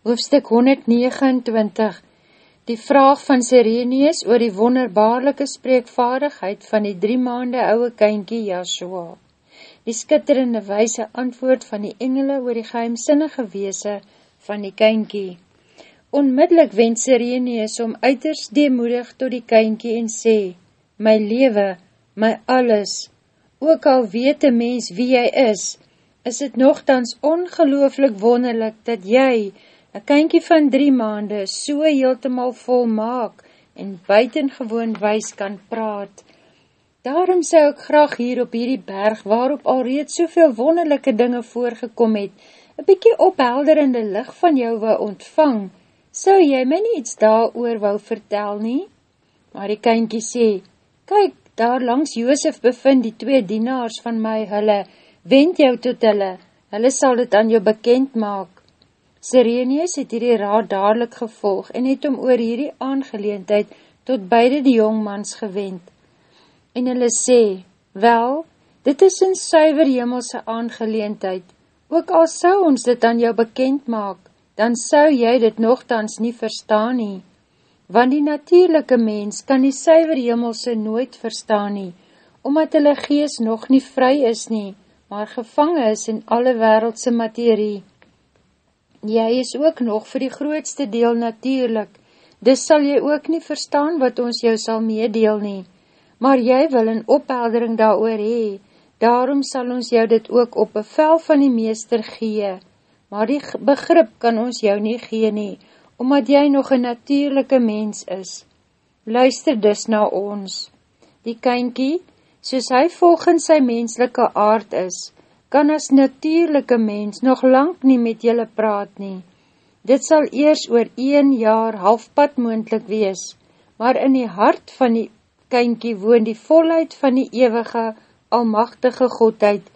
Hoofstuk 129 Die vraag van Sireneus oor die wonderbaarlike spreekvaardigheid van die drie maande ouwe kynkie Joshua. Die skitterende wijse antwoord van die engele oor die geheimsinnige weese van die kynkie. Onmiddellik wend Sireneus om uiters deemoedig tot die kynkie en sê, My lewe, my alles, ook al weet die mens wie jy is, is het nogthans ongelooflik wonderlik dat jy, Een kynkie van drie maande so heeltemal volmaak en buitengewoon wees kan praat. Daarom sou ek graag hier op hierdie berg, waarop al reeds soveel wonderlijke dinge voorgekom het, een bykie ophelderende licht van jou wou ontvang. Sou jy my nie iets daar oor wou vertel nie? Maar die kynkie sê, kyk, daar langs Joosef bevind die twee dienaars van my, hulle, wend jou tot hulle, hulle sal dit aan jou bekend maak. Sireneus het hierdie raad dadelijk gevolg en het om oor hierdie aangeleendheid tot beide die jongmans gewend. En hulle sê, wel, dit is een suiver hemelse aangeleendheid, ook al sou ons dit aan jou bekend maak, dan sou jy dit nogthans nie verstaan nie, want die natuurlijke mens kan die suiver hemelse nooit verstaan nie, omdat hulle gees nog nie vry is nie, maar gevangen is in alle wereldse materie. Jy is ook nog vir die grootste deel natuurlijk, dis sal jy ook nie verstaan wat ons jou sal meedeel nie, maar jy wil een opheldering daar oor hee, daarom sal ons jou dit ook op bevel van die meester gee, maar die begrip kan ons jou nie gee nie, omdat jy nog een natuurlijke mens is. Luister dus na ons. Die kynkie, soos hy volgens sy menslike aard is, kan as natuurlijke mens nog lang nie met julle praat nie. Dit sal eers oor een jaar halfpad moendlik wees, maar in die hart van die kynkie woon die volheid van die ewige, almachtige Godheid.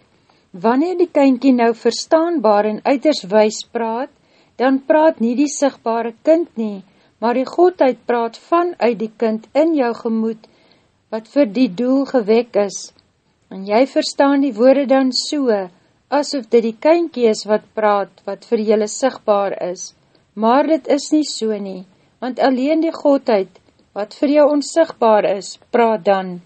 Wanneer die kynkie nou verstaanbaar en uiters wees praat, dan praat nie die sigbare kind nie, maar die Godheid praat vanuit die kind in jou gemoed, wat vir die doel gewek is en jy verstaan die woorde dan so, asof dit die kynkie is wat praat, wat vir jylle sigtbaar is. Maar dit is nie so nie, want alleen die Godheid, wat vir jou onsigtbaar is, praat dan.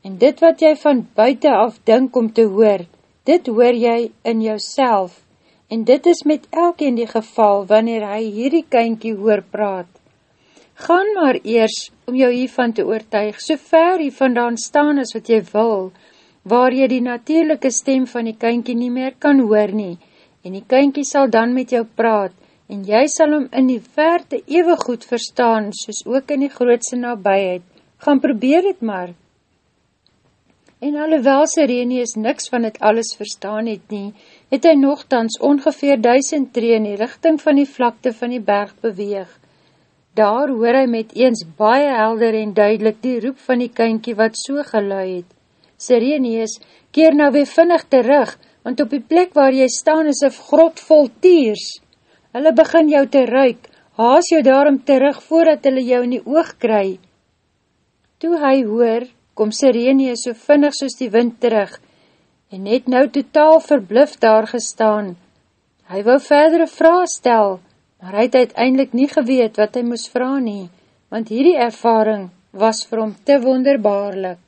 En dit wat jy van buiten af dink om te hoor, dit hoor jy in jouself, en dit is met elkeen die geval, wanneer hy hierdie kynkie hoor praat. Gaan maar eers, om jou hiervan te oortuig, so ver hiervan daan staan as wat jy wil, waar jy die natuurlijke stem van die kynkie nie meer kan hoor nie, en die kynkie sal dan met jou praat, en jy sal hom in die verte ewe goed verstaan, soos ook in die grootse nabijheid. Gaan probeer het maar. En alhoewel Sireneus niks van het alles verstaan het nie, het hy nogthans ongeveer duisend tree in die richting van die vlakte van die berg beweeg. Daar hoor hy met eens baie helder en duidelik die roep van die kynkie wat so gelui het. Sireneus, keer nou weer vinnig terug, want op die plek waar jy staan is een grot vol tiers. Hulle begin jou te ruik, haas jou daarom terug voordat hulle jou in die oog kry. Toe hy hoor, kom Sireneus so vinnig soos die wind terug, en net nou totaal verblif daar gestaan. Hy wou verdere vraag stel, maar hy het uiteindelik nie geweet wat hy moes vraag nie, want hierdie ervaring was vir hom te wonderbaarlik.